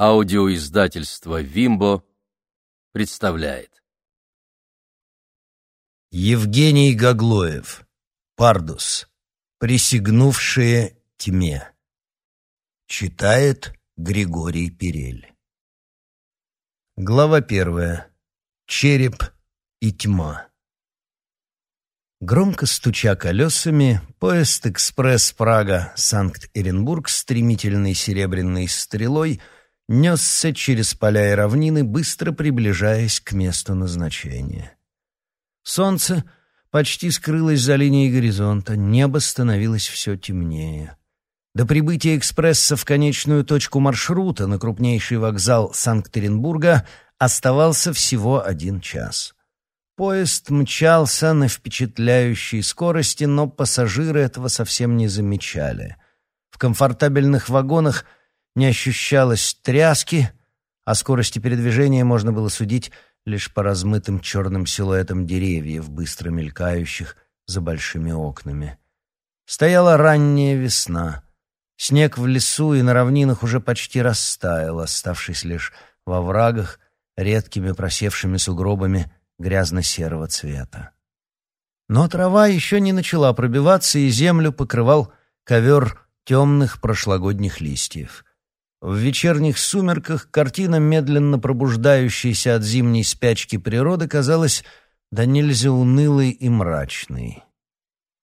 Аудиоиздательство «Вимбо» представляет. Евгений Гаглоев. Пардус. Присягнувшие тьме. Читает Григорий Перель. Глава первая. Череп и тьма. Громко стуча колесами, поезд «Экспресс Прага» Санкт-Эренбург стремительной серебряной стрелой — несся через поля и равнины, быстро приближаясь к месту назначения. Солнце почти скрылось за линией горизонта, небо становилось все темнее. До прибытия экспресса в конечную точку маршрута на крупнейший вокзал Санкт-Петербурга оставался всего один час. Поезд мчался на впечатляющей скорости, но пассажиры этого совсем не замечали. В комфортабельных вагонах – не ощущалось тряски, а скорости передвижения можно было судить лишь по размытым черным силуэтам деревьев, быстро мелькающих за большими окнами. Стояла ранняя весна. Снег в лесу и на равнинах уже почти растаял, оставшись лишь во врагах редкими просевшими сугробами грязно-серого цвета. Но трава еще не начала пробиваться, и землю покрывал ковер темных прошлогодних листьев. В вечерних сумерках картина, медленно пробуждающейся от зимней спячки природы, казалась да нельзя унылой и мрачной.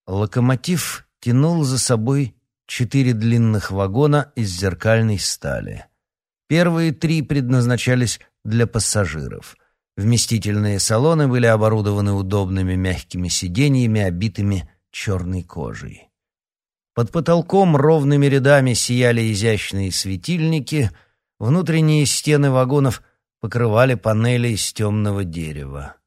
Локомотив тянул за собой четыре длинных вагона из зеркальной стали. Первые три предназначались для пассажиров. Вместительные салоны были оборудованы удобными мягкими сиденьями, обитыми черной кожей. Под потолком ровными рядами сияли изящные светильники, внутренние стены вагонов покрывали панели из темного дерева.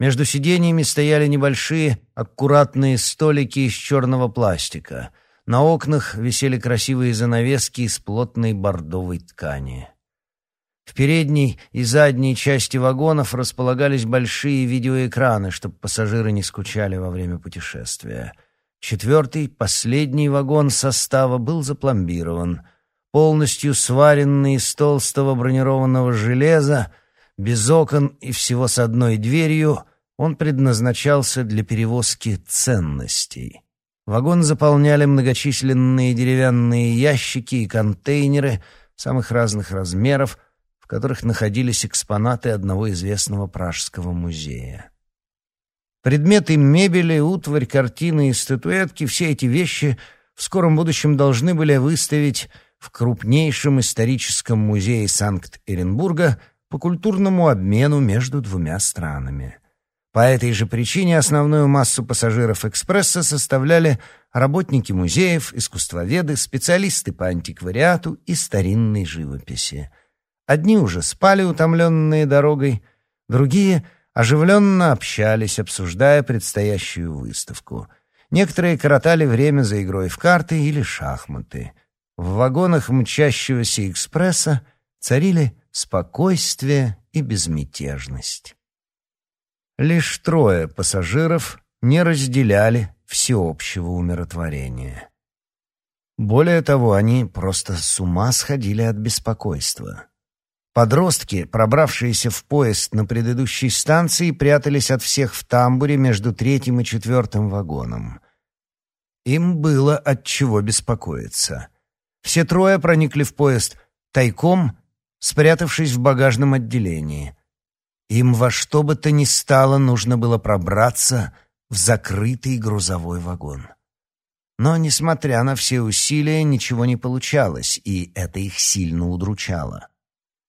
Между сиденьями стояли небольшие, аккуратные столики из черного пластика. На окнах висели красивые занавески из плотной бордовой ткани. В передней и задней части вагонов располагались большие видеоэкраны, чтобы пассажиры не скучали во время путешествия — Четвертый, последний вагон состава был запломбирован. Полностью сваренный из толстого бронированного железа, без окон и всего с одной дверью, он предназначался для перевозки ценностей. Вагон заполняли многочисленные деревянные ящики и контейнеры самых разных размеров, в которых находились экспонаты одного известного пражского музея. Предметы мебели, утварь, картины и статуэтки — все эти вещи в скором будущем должны были выставить в крупнейшем историческом музее Санкт-Петербурга по культурному обмену между двумя странами. По этой же причине основную массу пассажиров экспресса составляли работники музеев, искусствоведы, специалисты по антиквариату и старинной живописи. Одни уже спали, утомленные дорогой, другие — оживленно общались, обсуждая предстоящую выставку. Некоторые коротали время за игрой в карты или шахматы. В вагонах мчащегося экспресса царили спокойствие и безмятежность. Лишь трое пассажиров не разделяли всеобщего умиротворения. Более того, они просто с ума сходили от беспокойства. Подростки, пробравшиеся в поезд на предыдущей станции, прятались от всех в тамбуре между третьим и четвертым вагоном. Им было от чего беспокоиться. Все трое проникли в поезд тайком, спрятавшись в багажном отделении. Им во что бы то ни стало нужно было пробраться в закрытый грузовой вагон. Но, несмотря на все усилия, ничего не получалось, и это их сильно удручало.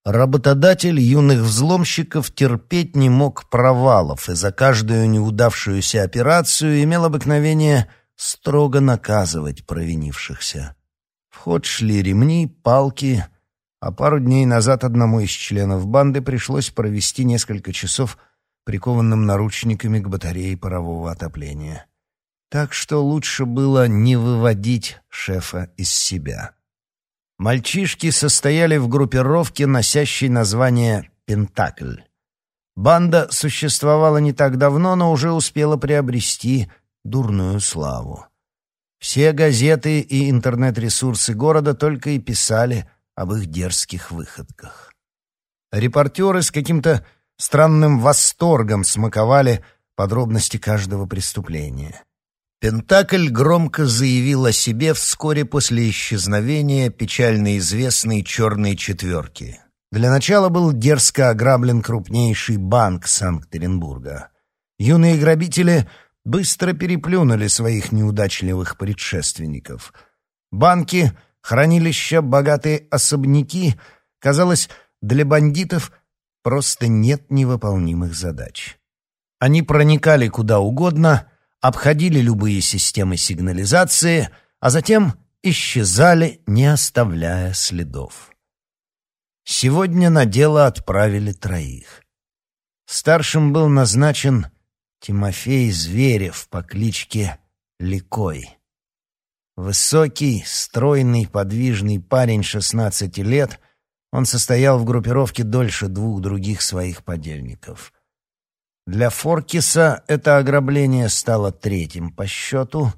Работодатель юных взломщиков терпеть не мог провалов и за каждую неудавшуюся операцию имел обыкновение строго наказывать провинившихся. В ход шли ремни, палки, а пару дней назад одному из членов банды пришлось провести несколько часов прикованным наручниками к батарее парового отопления. Так что лучше было не выводить шефа из себя. Мальчишки состояли в группировке, носящей название «Пентакль». Банда существовала не так давно, но уже успела приобрести дурную славу. Все газеты и интернет-ресурсы города только и писали об их дерзких выходках. Репортеры с каким-то странным восторгом смаковали подробности каждого преступления. Пентакль громко заявил о себе вскоре после исчезновения печально известной «черной четверки». Для начала был дерзко ограблен крупнейший банк Санкт-Петербурга. Юные грабители быстро переплюнули своих неудачливых предшественников. Банки, хранилища, богатые особняки, казалось, для бандитов просто нет невыполнимых задач. Они проникали куда угодно — обходили любые системы сигнализации, а затем исчезали, не оставляя следов. Сегодня на дело отправили троих. Старшим был назначен Тимофей Зверев по кличке Ликой. Высокий, стройный, подвижный парень 16 лет, он состоял в группировке дольше двух других своих подельников. Для Форкиса это ограбление стало третьим по счету.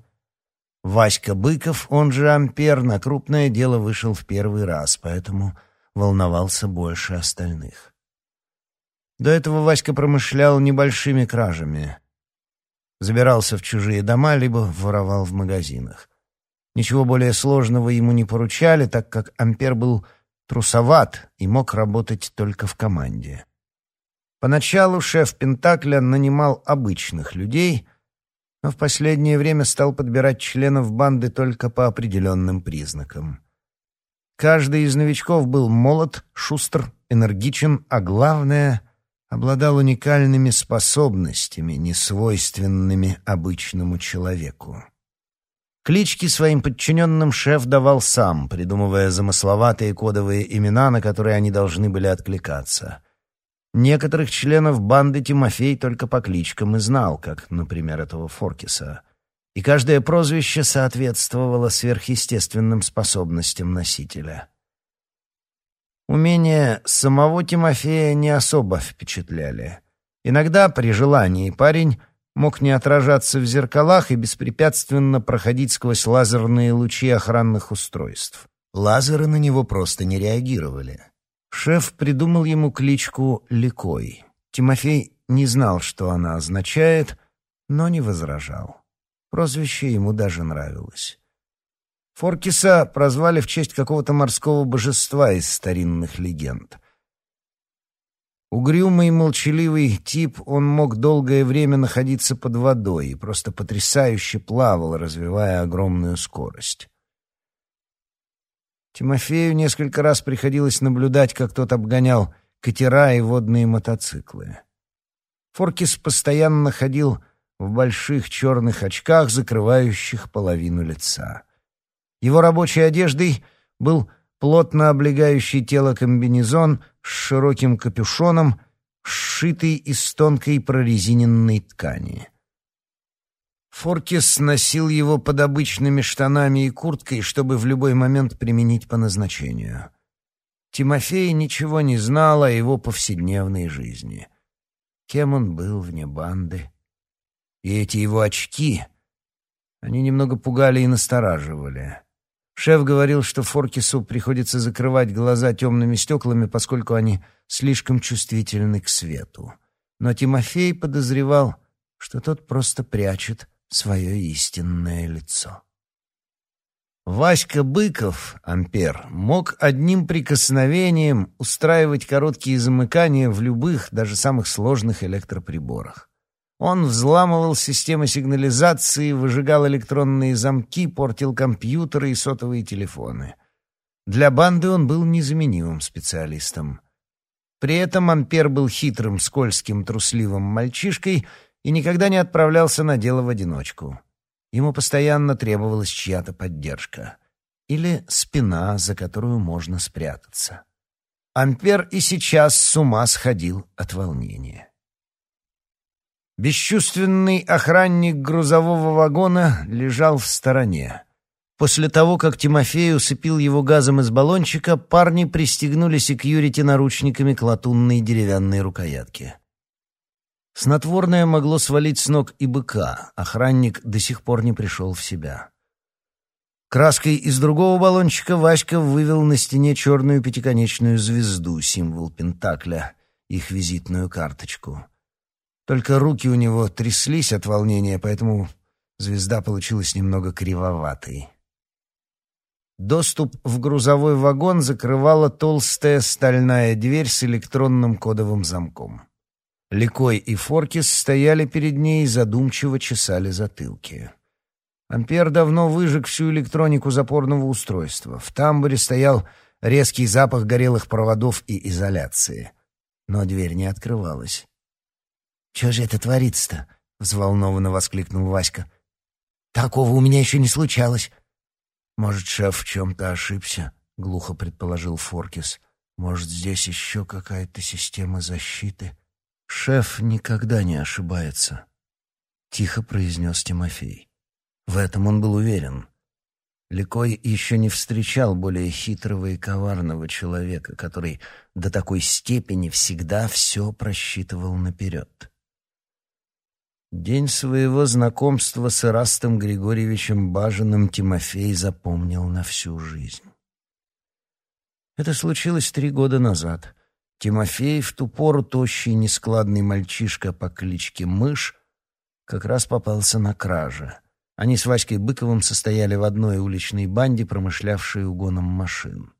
Васька Быков, он же Ампер, на крупное дело вышел в первый раз, поэтому волновался больше остальных. До этого Васька промышлял небольшими кражами. Забирался в чужие дома, либо воровал в магазинах. Ничего более сложного ему не поручали, так как Ампер был трусоват и мог работать только в команде. Поначалу шеф Пентакля нанимал обычных людей, но в последнее время стал подбирать членов банды только по определенным признакам. Каждый из новичков был молод, шустр, энергичен, а главное — обладал уникальными способностями, несвойственными обычному человеку. Клички своим подчиненным шеф давал сам, придумывая замысловатые кодовые имена, на которые они должны были откликаться. Некоторых членов банды Тимофей только по кличкам и знал, как, например, этого Форкиса. И каждое прозвище соответствовало сверхъестественным способностям носителя. Умения самого Тимофея не особо впечатляли. Иногда, при желании, парень мог не отражаться в зеркалах и беспрепятственно проходить сквозь лазерные лучи охранных устройств. Лазеры на него просто не реагировали. Шеф придумал ему кличку Ликой. Тимофей не знал, что она означает, но не возражал. Прозвище ему даже нравилось. Форкиса прозвали в честь какого-то морского божества из старинных легенд. Угрюмый, молчаливый тип, он мог долгое время находиться под водой и просто потрясающе плавал, развивая огромную скорость. Тимофею несколько раз приходилось наблюдать, как тот обгонял катера и водные мотоциклы. Форкис постоянно ходил в больших черных очках, закрывающих половину лица. Его рабочей одеждой был плотно облегающий тело комбинезон с широким капюшоном, сшитый из тонкой прорезиненной ткани. Форкис носил его под обычными штанами и курткой, чтобы в любой момент применить по назначению. Тимофей ничего не знал о его повседневной жизни. Кем он был вне банды? И эти его очки, они немного пугали и настораживали. Шеф говорил, что Форкису приходится закрывать глаза темными стеклами, поскольку они слишком чувствительны к свету. Но Тимофей подозревал, что тот просто прячет свое истинное лицо. Васька Быков, Ампер, мог одним прикосновением устраивать короткие замыкания в любых, даже самых сложных электроприборах. Он взламывал системы сигнализации, выжигал электронные замки, портил компьютеры и сотовые телефоны. Для банды он был незаменимым специалистом. При этом Ампер был хитрым, скользким, трусливым мальчишкой — и никогда не отправлялся на дело в одиночку. Ему постоянно требовалась чья-то поддержка или спина, за которую можно спрятаться. Ампер и сейчас с ума сходил от волнения. Бесчувственный охранник грузового вагона лежал в стороне. После того, как Тимофей усыпил его газом из баллончика, парни пристегнули секьюрити наручниками к латунной деревянной рукоятке. Снотворное могло свалить с ног и быка. Охранник до сих пор не пришел в себя. Краской из другого баллончика Васька вывел на стене черную пятиконечную звезду, символ Пентакля, их визитную карточку. Только руки у него тряслись от волнения, поэтому звезда получилась немного кривоватой. Доступ в грузовой вагон закрывала толстая стальная дверь с электронным кодовым замком. Ликой и Форкис стояли перед ней и задумчиво чесали затылки. Ампер давно выжег всю электронику запорного устройства. В тамбуре стоял резкий запах горелых проводов и изоляции. Но дверь не открывалась. «Чего же это творится-то?» — взволнованно воскликнул Васька. «Такого у меня еще не случалось». «Может, шеф в чем-то ошибся?» — глухо предположил Форкис. «Может, здесь еще какая-то система защиты?» «Шеф никогда не ошибается», — тихо произнес Тимофей. В этом он был уверен. Ликой еще не встречал более хитрого и коварного человека, который до такой степени всегда все просчитывал наперед. День своего знакомства с Ирастом Григорьевичем Бажиным Тимофей запомнил на всю жизнь. Это случилось три года назад. Тимофей, в ту пору тощий нескладный мальчишка по кличке Мышь, как раз попался на краже — они с Васькой Быковым состояли в одной уличной банде, промышлявшей угоном машин.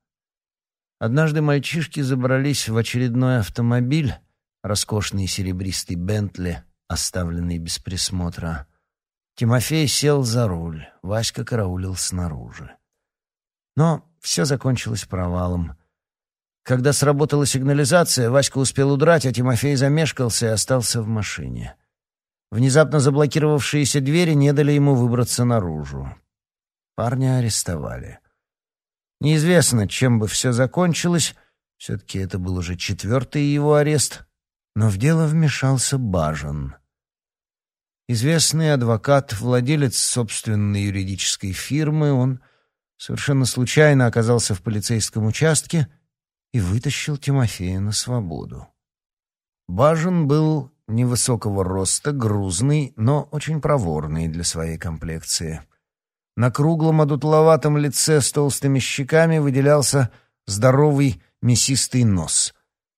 Однажды мальчишки забрались в очередной автомобиль, роскошный серебристый «Бентли», оставленный без присмотра. Тимофей сел за руль, Васька караулил снаружи. Но все закончилось провалом. Когда сработала сигнализация, Васька успел удрать, а Тимофей замешкался и остался в машине. Внезапно заблокировавшиеся двери не дали ему выбраться наружу. Парня арестовали. Неизвестно, чем бы все закончилось, все-таки это был уже четвертый его арест, но в дело вмешался Бажен. Известный адвокат, владелец собственной юридической фирмы, он совершенно случайно оказался в полицейском участке и вытащил Тимофея на свободу. Бажен был невысокого роста, грузный, но очень проворный для своей комплекции. На круглом одутловатом лице с толстыми щеками выделялся здоровый мясистый нос.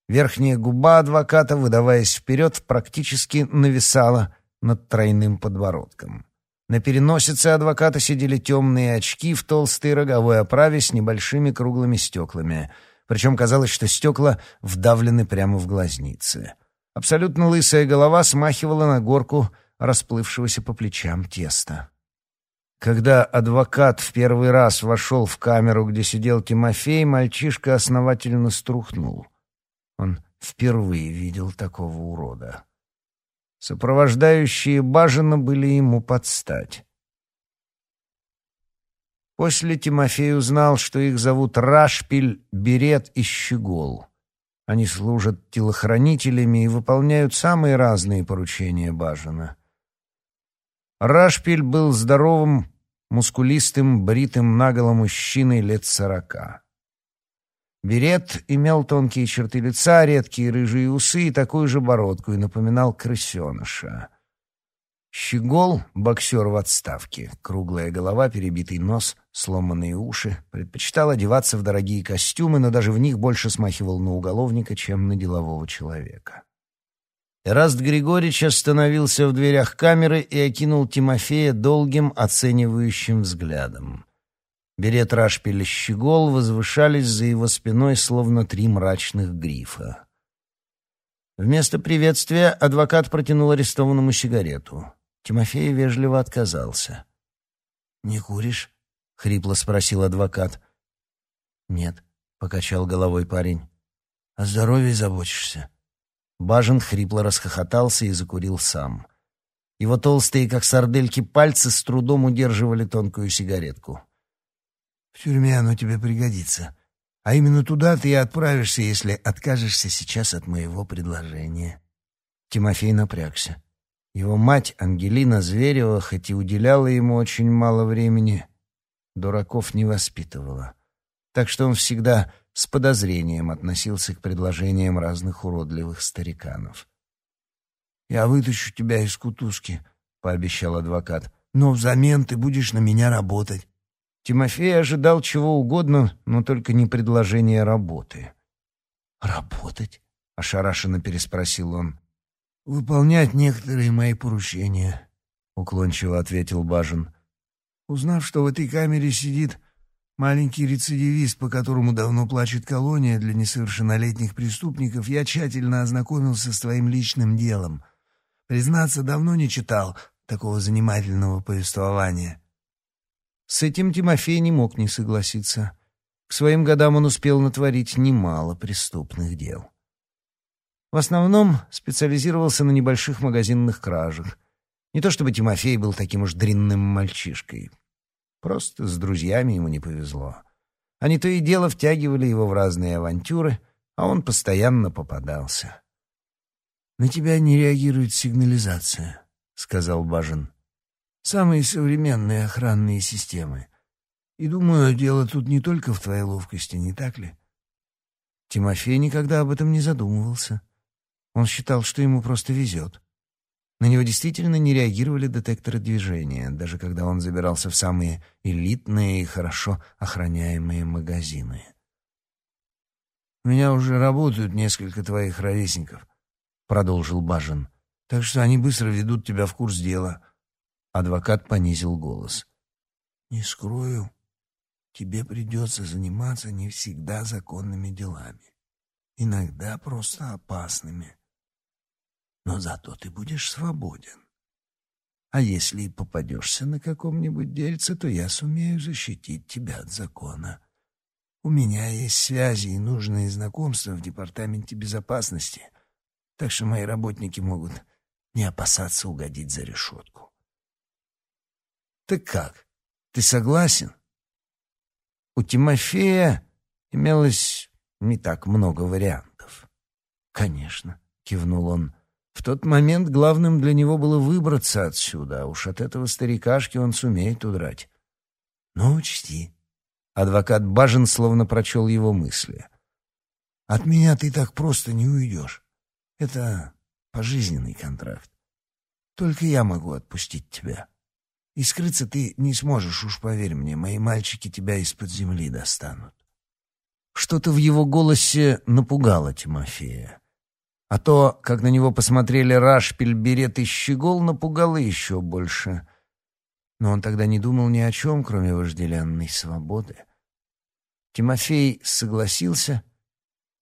Верхняя губа адвоката, выдаваясь вперед, практически нависала над тройным подбородком. На переносице адвоката сидели темные очки в толстой роговой оправе с небольшими круглыми стеклами. Причем казалось, что стекла вдавлены прямо в глазницы. Абсолютно лысая голова смахивала на горку расплывшегося по плечам теста. Когда адвокат в первый раз вошел в камеру, где сидел Тимофей, мальчишка основательно струхнул. Он впервые видел такого урода. Сопровождающие Бажина были ему под стать. После Тимофей узнал, что их зовут Рашпиль, Берет и Щегол. Они служат телохранителями и выполняют самые разные поручения Бажина. Рашпиль был здоровым, мускулистым, бритым наголо мужчиной лет сорока. Берет имел тонкие черты лица, редкие рыжие усы и такую же бородку и напоминал крысеныша. Щегол — боксер в отставке, круглая голова, перебитый нос, сломанные уши. Предпочитал одеваться в дорогие костюмы, но даже в них больше смахивал на уголовника, чем на делового человека. Эраст Григорьевич остановился в дверях камеры и окинул Тимофея долгим оценивающим взглядом. Берет Рашпиль и Щегол возвышались за его спиной, словно три мрачных грифа. Вместо приветствия адвокат протянул арестованному сигарету. Тимофей вежливо отказался. «Не куришь?» — хрипло спросил адвокат. «Нет», — покачал головой парень. «О здоровье заботишься?» Бажен хрипло расхохотался и закурил сам. Его толстые, как сардельки, пальцы с трудом удерживали тонкую сигаретку. «В тюрьме оно тебе пригодится. А именно туда ты и отправишься, если откажешься сейчас от моего предложения». Тимофей напрягся. Его мать, Ангелина Зверева, хоть и уделяла ему очень мало времени, дураков не воспитывала. Так что он всегда с подозрением относился к предложениям разных уродливых стариканов. «Я вытащу тебя из кутузки», — пообещал адвокат. «Но взамен ты будешь на меня работать». Тимофей ожидал чего угодно, но только не предложения работы. «Работать?» — ошарашенно переспросил он. «Выполнять некоторые мои поручения», — уклончиво ответил Бажин. «Узнав, что в этой камере сидит маленький рецидивист, по которому давно плачет колония для несовершеннолетних преступников, я тщательно ознакомился с твоим личным делом. Признаться, давно не читал такого занимательного повествования». С этим Тимофей не мог не согласиться. К своим годам он успел натворить немало преступных дел. В основном специализировался на небольших магазинных кражах. Не то чтобы Тимофей был таким уж дрянным мальчишкой. Просто с друзьями ему не повезло. Они то и дело втягивали его в разные авантюры, а он постоянно попадался. «На тебя не реагирует сигнализация», — сказал Бажин. «Самые современные охранные системы. И думаю, дело тут не только в твоей ловкости, не так ли? Тимофей никогда об этом не задумывался. Он считал, что ему просто везет. На него действительно не реагировали детекторы движения, даже когда он забирался в самые элитные и хорошо охраняемые магазины. «У меня уже работают несколько твоих ровесников», — продолжил Бажин. «Так что они быстро ведут тебя в курс дела». Адвокат понизил голос. «Не скрою, тебе придется заниматься не всегда законными делами, иногда просто опасными. Но зато ты будешь свободен. А если и попадешься на каком-нибудь дельце, то я сумею защитить тебя от закона. У меня есть связи и нужные знакомства в департаменте безопасности, так что мои работники могут не опасаться угодить за решетку. Так как, ты согласен? У Тимофея имелось не так много вариантов. «Конечно», — кивнул он. В тот момент главным для него было выбраться отсюда, а уж от этого старикашки он сумеет удрать. «Но учти». Адвокат Бажин словно прочел его мысли. «От меня ты так просто не уйдешь. Это пожизненный контракт. Только я могу отпустить тебя». И скрыться ты не сможешь, уж поверь мне, мои мальчики тебя из-под земли достанут. Что-то в его голосе напугало Тимофея. А то, как на него посмотрели Рашпиль, Берет и Щегол, напугало еще больше. Но он тогда не думал ни о чем, кроме вожделенной свободы. Тимофей согласился,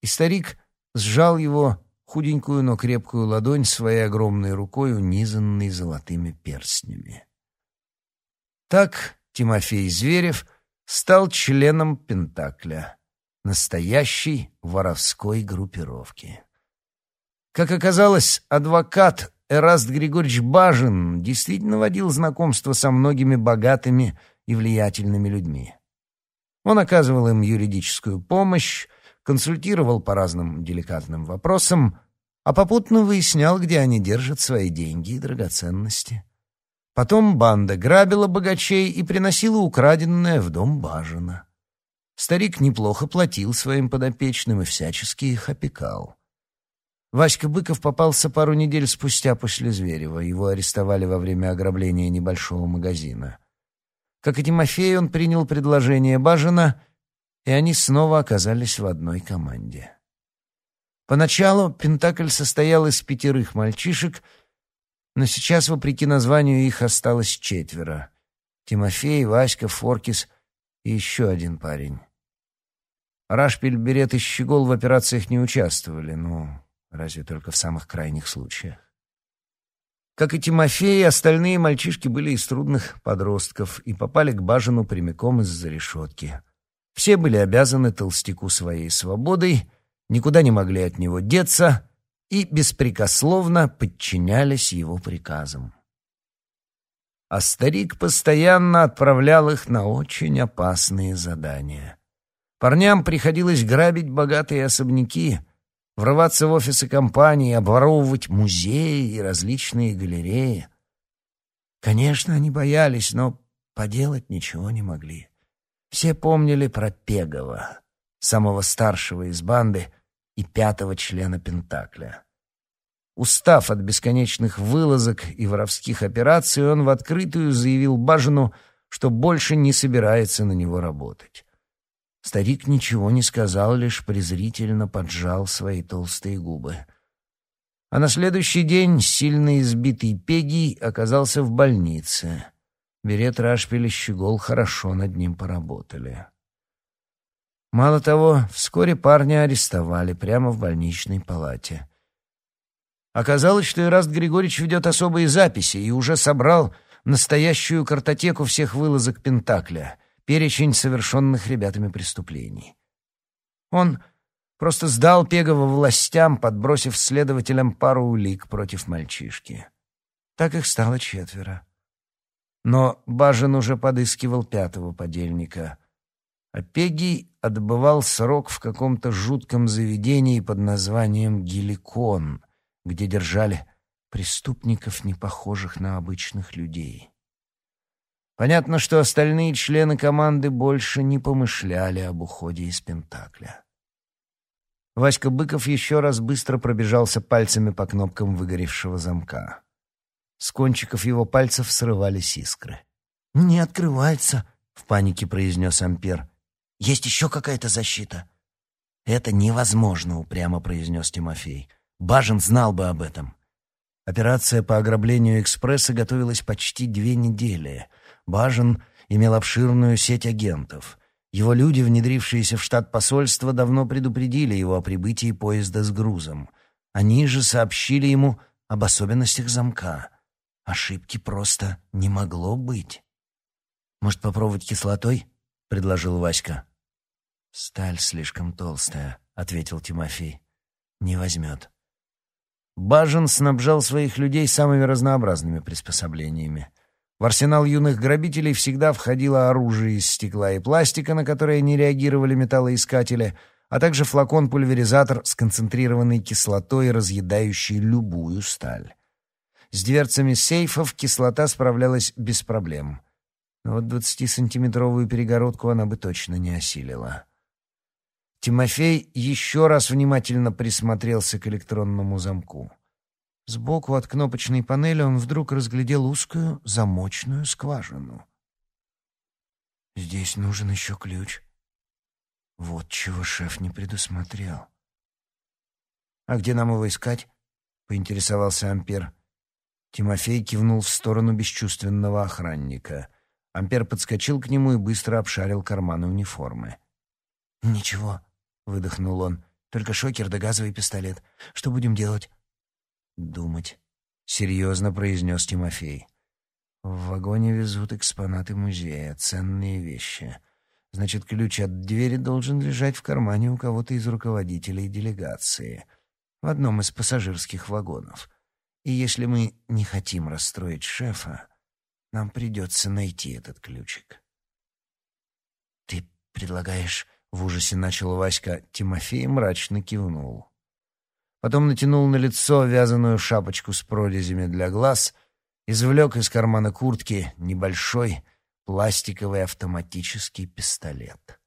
и старик сжал его худенькую, но крепкую ладонь своей огромной рукой, унизанной золотыми перстнями. Так Тимофей Зверев стал членом Пентакля, настоящей воровской группировки. Как оказалось, адвокат Эраст Григорьевич Бажин действительно водил знакомство со многими богатыми и влиятельными людьми. Он оказывал им юридическую помощь, консультировал по разным деликатным вопросам, а попутно выяснял, где они держат свои деньги и драгоценности. Потом банда грабила богачей и приносила украденное в дом Бажина. Старик неплохо платил своим подопечным и всячески их опекал. Васька Быков попался пару недель спустя после Зверева. Его арестовали во время ограбления небольшого магазина. Как и Тимофей, он принял предложение Бажина, и они снова оказались в одной команде. Поначалу Пентакль состоял из пятерых мальчишек — но сейчас, вопреки названию, их осталось четверо. Тимофей, Васька, Форкис и еще один парень. Рашпиль, Берет и Щегол в операциях не участвовали, ну, разве только в самых крайних случаях. Как и Тимофей, остальные мальчишки были из трудных подростков и попали к Бажину прямиком из-за решетки. Все были обязаны толстяку своей свободой, никуда не могли от него деться — и беспрекословно подчинялись его приказам. А старик постоянно отправлял их на очень опасные задания. Парням приходилось грабить богатые особняки, врываться в офисы компаний, обворовывать музеи и различные галереи. Конечно, они боялись, но поделать ничего не могли. Все помнили про Пегова, самого старшего из банды, и пятого члена Пентакля. Устав от бесконечных вылазок и воровских операций, он в открытую заявил Бажину, что больше не собирается на него работать. Старик ничего не сказал, лишь презрительно поджал свои толстые губы. А на следующий день сильно избитый Пегий оказался в больнице. Берет Рашпиль и Щегол хорошо над ним поработали. Мало того, вскоре парня арестовали прямо в больничной палате. Оказалось, что Ираст Григорьевич ведет особые записи и уже собрал настоящую картотеку всех вылазок Пентакля, перечень совершенных ребятами преступлений. Он просто сдал Пегова властям, подбросив следователям пару улик против мальчишки. Так их стало четверо. Но Бажен уже подыскивал пятого подельника, а Пегий отбывал срок в каком-то жутком заведении под названием «Геликон», где держали преступников, не похожих на обычных людей. Понятно, что остальные члены команды больше не помышляли об уходе из Пентакля. Васька Быков еще раз быстро пробежался пальцами по кнопкам выгоревшего замка. С кончиков его пальцев срывались искры. «Не открывается», — в панике произнес Ампер. «Есть еще какая-то защита?» «Это невозможно», — упрямо произнес Тимофей. «Бажен знал бы об этом». Операция по ограблению экспресса готовилась почти две недели. Бажен имел обширную сеть агентов. Его люди, внедрившиеся в штат посольства, давно предупредили его о прибытии поезда с грузом. Они же сообщили ему об особенностях замка. Ошибки просто не могло быть. «Может, попробовать кислотой?» — предложил Васька. «Сталь слишком толстая», — ответил Тимофей. «Не возьмет». Бажен снабжал своих людей самыми разнообразными приспособлениями. В арсенал юных грабителей всегда входило оружие из стекла и пластика, на которое не реагировали металлоискатели, а также флакон-пульверизатор с концентрированной кислотой, разъедающей любую сталь. С дверцами сейфов кислота справлялась без проблем. Но вот двадцатисантиметровую перегородку она бы точно не осилила. Тимофей еще раз внимательно присмотрелся к электронному замку. Сбоку от кнопочной панели он вдруг разглядел узкую замочную скважину. «Здесь нужен еще ключ. Вот чего шеф не предусмотрел». «А где нам его искать?» — поинтересовался Ампер. Тимофей кивнул в сторону бесчувственного охранника. Ампер подскочил к нему и быстро обшарил карманы униформы. «Ничего», — выдохнул он. «Только шокер да газовый пистолет. Что будем делать?» «Думать», — серьезно произнес Тимофей. «В вагоне везут экспонаты музея, ценные вещи. Значит, ключ от двери должен лежать в кармане у кого-то из руководителей делегации, в одном из пассажирских вагонов. И если мы не хотим расстроить шефа, нам придется найти этот ключик». «Ты предлагаешь в ужасе начал Васька. Тимофей мрачно кивнул. Потом натянул на лицо вязаную шапочку с прорезями для глаз, извлек из кармана куртки небольшой пластиковый автоматический пистолет.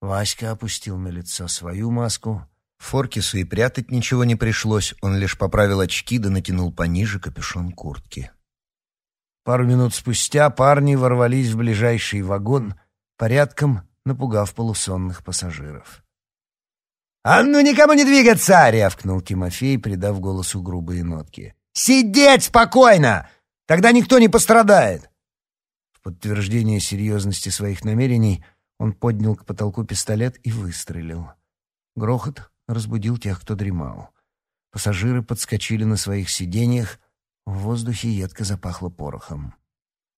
Васька опустил на лицо свою маску. Форкису и прятать ничего не пришлось, он лишь поправил очки да натянул пониже капюшон куртки. Пару минут спустя парни ворвались в ближайший вагон, порядком напугав полусонных пассажиров. «А ну никому не двигаться!» — рявкнул Тимофей, придав голосу грубые нотки. «Сидеть спокойно! Тогда никто не пострадает!» В подтверждение серьезности своих намерений он поднял к потолку пистолет и выстрелил. Грохот разбудил тех, кто дремал. Пассажиры подскочили на своих сиденьях, в воздухе едко запахло порохом.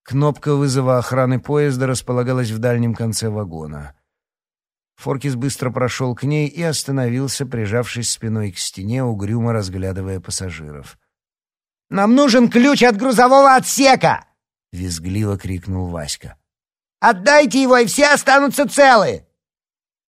Кнопка вызова охраны поезда располагалась в дальнем конце вагона. Форкис быстро прошел к ней и остановился, прижавшись спиной к стене, угрюмо разглядывая пассажиров. «Нам нужен ключ от грузового отсека!» — визгливо крикнул Васька. «Отдайте его, и все останутся целы!»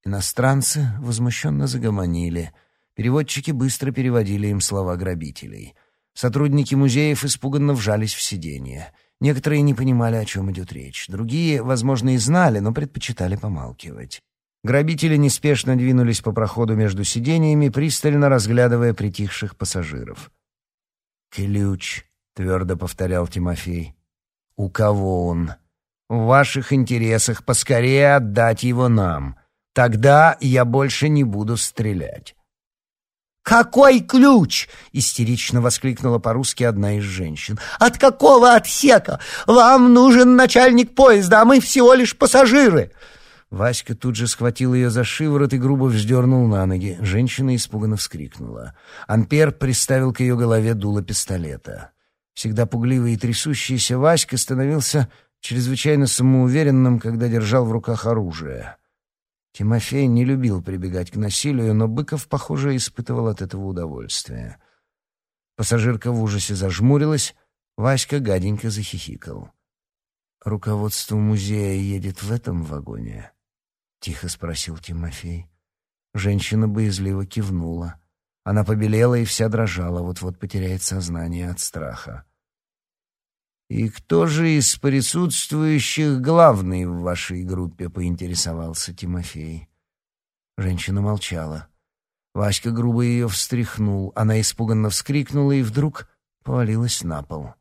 Иностранцы возмущенно загомонили. Переводчики быстро переводили им слова грабителей. Сотрудники музеев испуганно вжались в сиденье. Некоторые не понимали, о чем идет речь. Другие, возможно, и знали, но предпочитали помалкивать. Грабители неспешно двинулись по проходу между сидениями, пристально разглядывая притихших пассажиров. «Ключ», — твердо повторял Тимофей. «У кого он?» В ваших интересах поскорее отдать его нам. Тогда я больше не буду стрелять». «Какой ключ?» — истерично воскликнула по-русски одна из женщин. «От какого отсека? Вам нужен начальник поезда, а мы всего лишь пассажиры!» Васька тут же схватил ее за шиворот и грубо вздернул на ноги. Женщина испуганно вскрикнула. Ампер приставил к ее голове дуло пистолета. Всегда пугливый и трясущийся Васька становился чрезвычайно самоуверенным, когда держал в руках оружие. Тимофей не любил прибегать к насилию, но Быков, похоже, испытывал от этого удовольствие. Пассажирка в ужасе зажмурилась, Васька гаденько захихикал. «Руководство музея едет в этом вагоне?» — тихо спросил Тимофей. Женщина боязливо кивнула. Она побелела и вся дрожала, вот-вот потеряет сознание от страха. «И кто же из присутствующих главный в вашей группе?» — поинтересовался Тимофей. Женщина молчала. Васька грубо ее встряхнул. Она испуганно вскрикнула и вдруг повалилась на пол.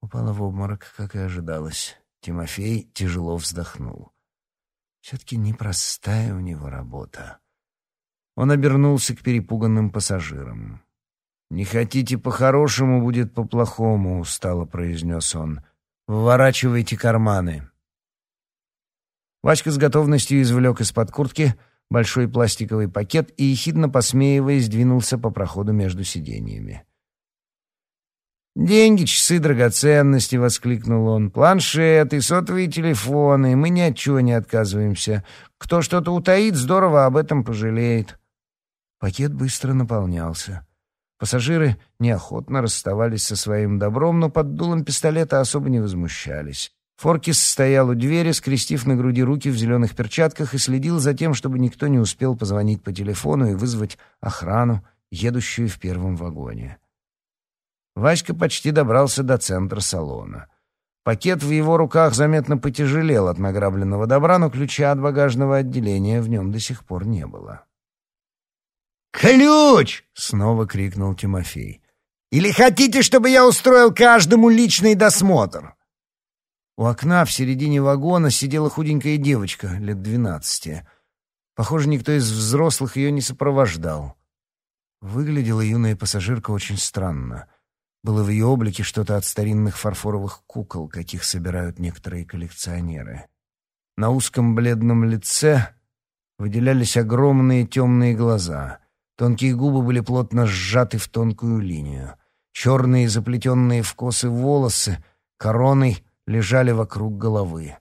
Упала в обморок, как и ожидалось. Тимофей тяжело вздохнул. Все-таки непростая у него работа. Он обернулся к перепуганным пассажирам. «Не хотите по-хорошему, будет по-плохому», — устало произнес он. «Выворачивайте карманы». Васька с готовностью извлек из-под куртки большой пластиковый пакет и, ехидно посмеиваясь, двинулся по проходу между сиденьями. «Деньги, часы, драгоценности!» — воскликнул он. «Планшеты, сотовые телефоны. Мы ни от чего не отказываемся. Кто что-то утаит, здорово об этом пожалеет». Пакет быстро наполнялся. Пассажиры неохотно расставались со своим добром, но под дулом пистолета особо не возмущались. Форкис стоял у двери, скрестив на груди руки в зеленых перчатках и следил за тем, чтобы никто не успел позвонить по телефону и вызвать охрану, едущую в первом вагоне. Васька почти добрался до центра салона. Пакет в его руках заметно потяжелел от награбленного добра, но ключа от багажного отделения в нем до сих пор не было. «Ключ!» — снова крикнул Тимофей. «Или хотите, чтобы я устроил каждому личный досмотр?» У окна в середине вагона сидела худенькая девочка лет двенадцати. Похоже, никто из взрослых ее не сопровождал. Выглядела юная пассажирка очень странно. Было в ее облике что-то от старинных фарфоровых кукол, каких собирают некоторые коллекционеры. На узком бледном лице выделялись огромные темные глаза. Тонкие губы были плотно сжаты в тонкую линию. Черные, заплетенные в косы волосы, короной лежали вокруг головы.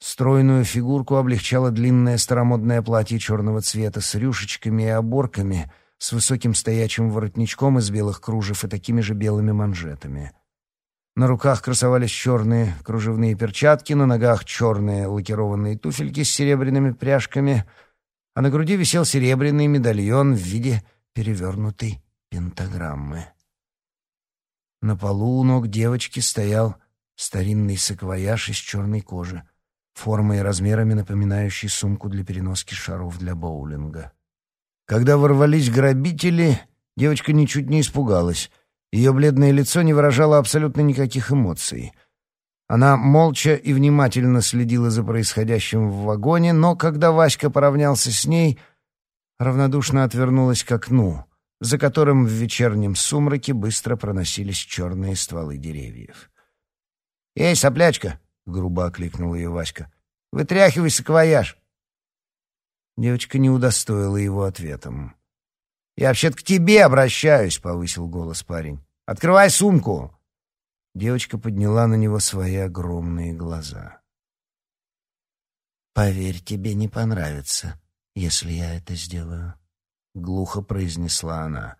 Стройную фигурку облегчало длинное старомодное платье черного цвета с рюшечками и оборками, с высоким стоячим воротничком из белых кружев и такими же белыми манжетами. На руках красовались черные кружевные перчатки, на ногах черные лакированные туфельки с серебряными пряжками — а на груди висел серебряный медальон в виде перевернутой пентаграммы. На полу у ног девочки стоял старинный саквояж из черной кожи, формой и размерами напоминающий сумку для переноски шаров для боулинга. Когда ворвались грабители, девочка ничуть не испугалась. Ее бледное лицо не выражало абсолютно никаких эмоций. Она молча и внимательно следила за происходящим в вагоне, но когда Васька поравнялся с ней, равнодушно отвернулась к окну, за которым в вечернем сумраке быстро проносились черные стволы деревьев. «Эй, соплячка!» — грубо окликнул ее Васька. «Вытряхивай саквояж!» Девочка не удостоила его ответом. «Я вообще-то к тебе обращаюсь», — повысил голос парень. «Открывай сумку!» Девочка подняла на него свои огромные глаза. «Поверь, тебе не понравится, если я это сделаю», — глухо произнесла она.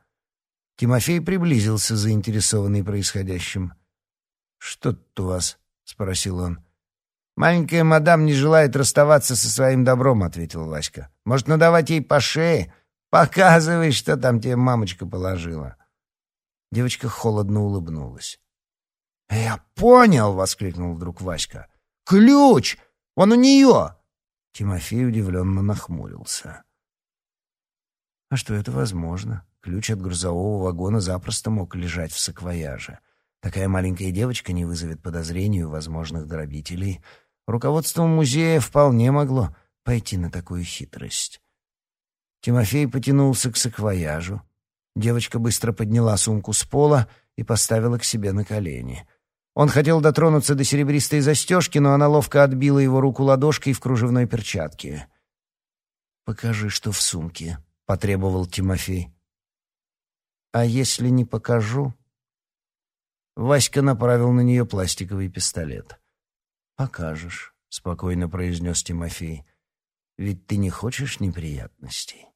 Тимофей приблизился, заинтересованный происходящим. «Что тут у вас?» — спросил он. «Маленькая мадам не желает расставаться со своим добром», — ответил Васька. «Может, надавать ей по шее? Показывай, что там тебе мамочка положила». Девочка холодно улыбнулась. «Я понял!» — воскликнул вдруг Васька. «Ключ! Он у нее!» Тимофей удивленно нахмурился. А что это возможно? Ключ от грузового вагона запросто мог лежать в саквояже. Такая маленькая девочка не вызовет подозрений у возможных грабителей. Руководство музея вполне могло пойти на такую хитрость. Тимофей потянулся к саквояжу. Девочка быстро подняла сумку с пола и поставила к себе на колени. Он хотел дотронуться до серебристой застежки, но она ловко отбила его руку ладошкой в кружевной перчатке. «Покажи, что в сумке», — потребовал Тимофей. «А если не покажу?» Васька направил на нее пластиковый пистолет. «Покажешь», — спокойно произнес Тимофей. «Ведь ты не хочешь неприятностей?»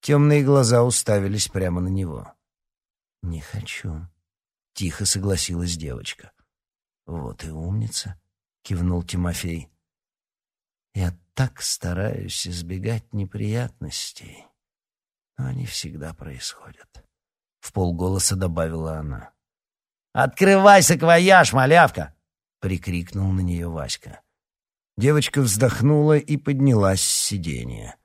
Темные глаза уставились прямо на него. «Не хочу», — тихо согласилась девочка. «Вот и умница», — кивнул Тимофей. «Я так стараюсь избегать неприятностей, но они всегда происходят», — в полголоса добавила она. «Открывай саквояж, малявка!» — прикрикнул на нее Васька. Девочка вздохнула и поднялась с сиденья.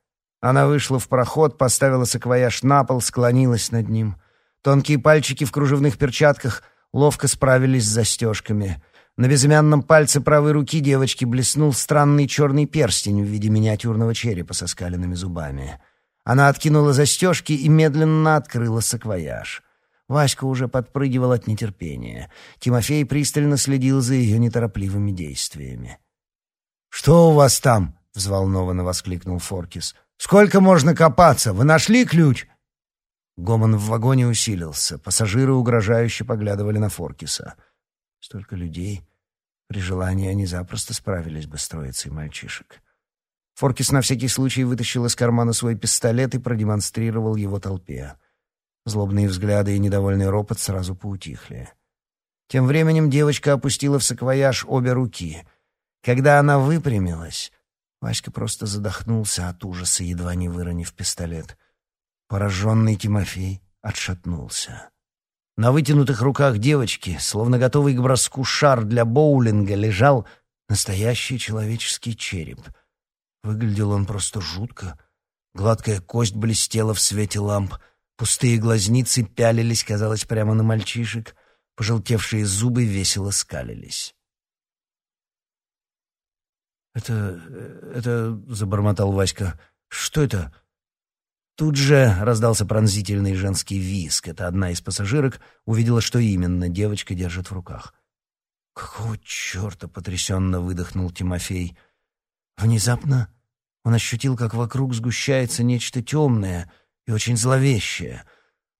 Она вышла в проход, поставила саквояж на пол, склонилась над ним. Тонкие пальчики в кружевных перчатках ловко справились с застежками. На безымянном пальце правой руки девочки блеснул странный черный перстень в виде миниатюрного черепа со скаленными зубами. Она откинула застежки и медленно открыла саквояж. Васька уже подпрыгивал от нетерпения. Тимофей пристально следил за ее неторопливыми действиями. «Что у вас там?» — взволнованно воскликнул Форкис. «Сколько можно копаться? Вы нашли ключ?» Гомон в вагоне усилился. Пассажиры угрожающе поглядывали на Форкиса. Столько людей. При желании они запросто справились бы с троицей мальчишек. Форкис на всякий случай вытащил из кармана свой пистолет и продемонстрировал его толпе. Злобные взгляды и недовольный ропот сразу поутихли. Тем временем девочка опустила в саквояж обе руки. Когда она выпрямилась, Васька просто задохнулся от ужаса, едва не выронив пистолет. Пораженный Тимофей отшатнулся. На вытянутых руках девочки, словно готовый к броску шар для боулинга, лежал настоящий человеческий череп. Выглядел он просто жутко. Гладкая кость блестела в свете ламп — Пустые глазницы пялились, казалось, прямо на мальчишек. Пожелтевшие зубы весело скалились. «Это... это...» — забормотал Васька. «Что это?» Тут же раздался пронзительный женский визг. Это одна из пассажирок увидела, что именно девочка держит в руках. «Какого черта?» — потрясенно выдохнул Тимофей. Внезапно он ощутил, как вокруг сгущается нечто темное — и очень зловещее.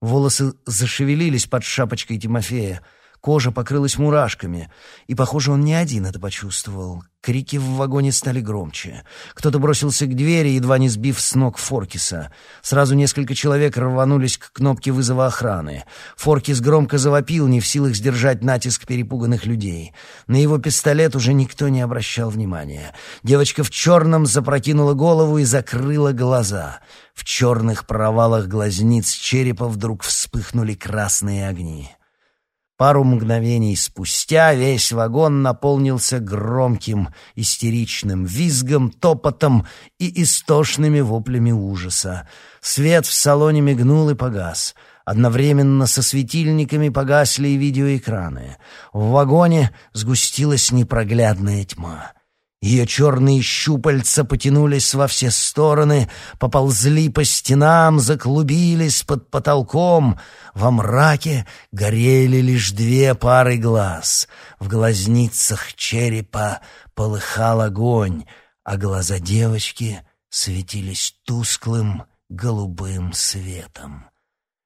Волосы зашевелились под шапочкой Тимофея, кожа покрылась мурашками, и, похоже, он не один это почувствовал. Крики в вагоне стали громче. Кто-то бросился к двери, едва не сбив с ног Форкиса. Сразу несколько человек рванулись к кнопке вызова охраны. Форкис громко завопил, не в силах сдержать натиск перепуганных людей. На его пистолет уже никто не обращал внимания. Девочка в черном запрокинула голову и закрыла глаза. В черных провалах глазниц черепа вдруг вспыхнули красные огни. Пару мгновений спустя весь вагон наполнился громким, истеричным визгом, топотом и истошными воплями ужаса. Свет в салоне мигнул и погас. Одновременно со светильниками погасли и видеоэкраны. В вагоне сгустилась непроглядная тьма. Ее черные щупальца потянулись во все стороны, поползли по стенам, заклубились под потолком. Во мраке горели лишь две пары глаз. В глазницах черепа полыхал огонь, а глаза девочки светились тусклым голубым светом.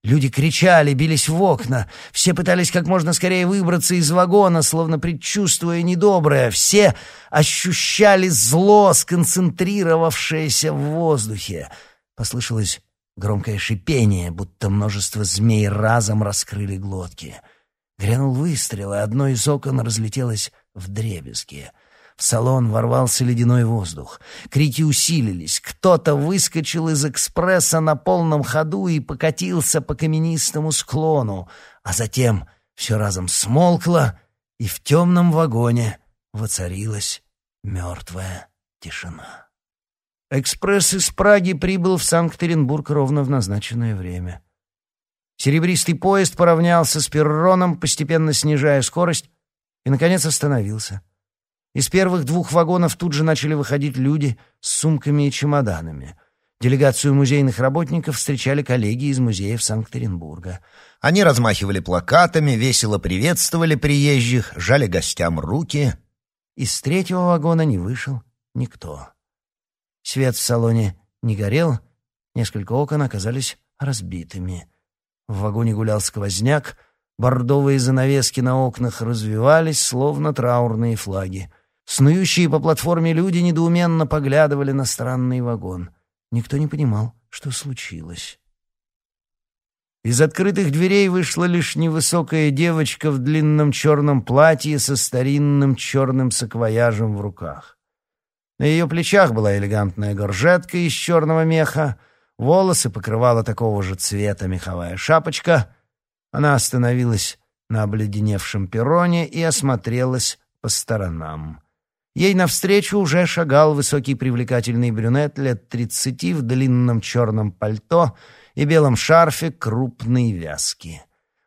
Люди кричали, бились в окна. Все пытались как можно скорее выбраться из вагона, словно предчувствуя недоброе. Все ощущали зло, сконцентрировавшееся в воздухе. Послышалось громкое шипение, будто множество змей разом раскрыли глотки. Грянул выстрел, и одно из окон разлетелось в дребезги — в салон ворвался ледяной воздух. Крики усилились. Кто-то выскочил из экспресса на полном ходу и покатился по каменистому склону. А затем все разом смолкло, и в темном вагоне воцарилась мертвая тишина. Экспресс из Праги прибыл в Санкт-Петербург ровно в назначенное время. Серебристый поезд поравнялся с перроном, постепенно снижая скорость, и, наконец, остановился. Из первых двух вагонов тут же начали выходить люди с сумками и чемоданами. Делегацию музейных работников встречали коллеги из музеев Санкт-Петербурга. Они размахивали плакатами, весело приветствовали приезжих, жали гостям руки. Из третьего вагона не вышел никто. Свет в салоне не горел, несколько окон оказались разбитыми. В вагоне гулял сквозняк, бордовые занавески на окнах развивались, словно траурные флаги. Снующие по платформе люди недоуменно поглядывали на странный вагон. Никто не понимал, что случилось. Из открытых дверей вышла лишь невысокая девочка в длинном черном платье со старинным черным саквояжем в руках. На ее плечах была элегантная горжетка из черного меха, волосы покрывала такого же цвета меховая шапочка. Она остановилась на обледеневшем перроне и осмотрелась по сторонам. Ей навстречу уже шагал высокий привлекательный брюнет лет тридцати в длинном черном пальто и белом шарфе крупной вязки.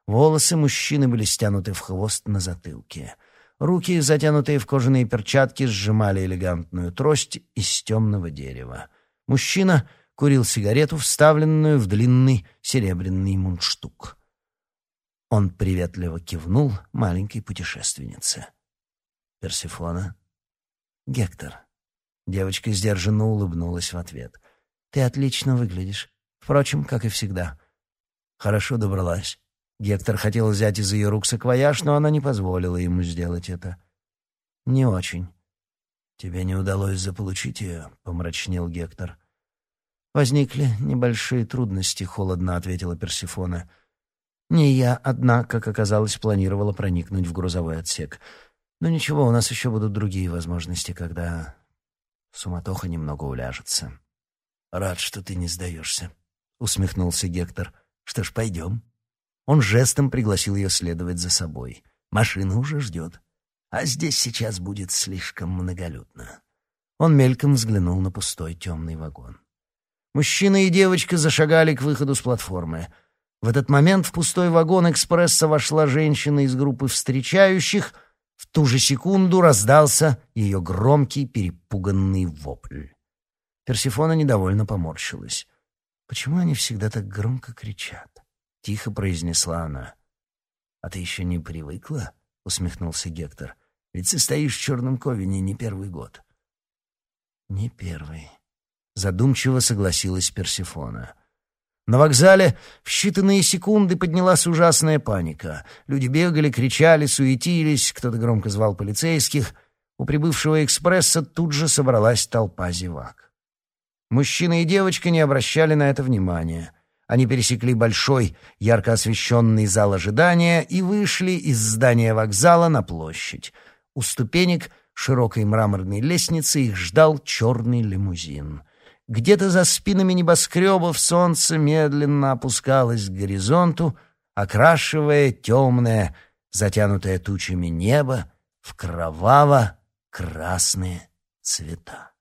Волосы мужчины были стянуты в хвост на затылке. Руки, затянутые в кожаные перчатки, сжимали элегантную трость из темного дерева. Мужчина курил сигарету, вставленную в длинный серебряный мундштук. Он приветливо кивнул маленькой путешественнице. «Персифона?» «Гектор». Девочка сдержанно улыбнулась в ответ. «Ты отлично выглядишь. Впрочем, как и всегда». «Хорошо добралась». Гектор хотел взять из ее рук саквояж, но она не позволила ему сделать это. «Не очень». «Тебе не удалось заполучить ее?» — помрачнел Гектор. «Возникли небольшие трудности», — холодно ответила Персифона. «Не я одна, как оказалось, планировала проникнуть в грузовой отсек. Но ничего, у нас еще будут другие возможности, когда суматоха немного уляжется. Рад, что ты не сдаешься, усмехнулся Гектор. Что ж, пойдем. Он жестом пригласил ее следовать за собой. Машина уже ждет. А здесь сейчас будет слишком многолюдно. Он мельком взглянул на пустой темный вагон. Мужчина и девочка зашагали к выходу с платформы. В этот момент в пустой вагон экспресса вошла женщина из группы встречающих — ту же секунду раздался ее громкий перепуганный вопль. Персифона недовольно поморщилась. «Почему они всегда так громко кричат?» — тихо произнесла она. «А ты еще не привыкла?» — усмехнулся Гектор. «Ведь ты стоишь в черном ковине не первый год». «Не первый», — задумчиво согласилась Персифона. На вокзале в считанные секунды поднялась ужасная паника. Люди бегали, кричали, суетились, кто-то громко звал полицейских. У прибывшего экспресса тут же собралась толпа зевак. Мужчина и девочка не обращали на это внимания. Они пересекли большой, ярко освещенный зал ожидания и вышли из здания вокзала на площадь. У ступенек широкой мраморной лестницы их ждал черный лимузин — где-то за спинами небоскребов солнце медленно опускалось к горизонту, окрашивая темное, затянутое тучами небо в кроваво-красные цвета.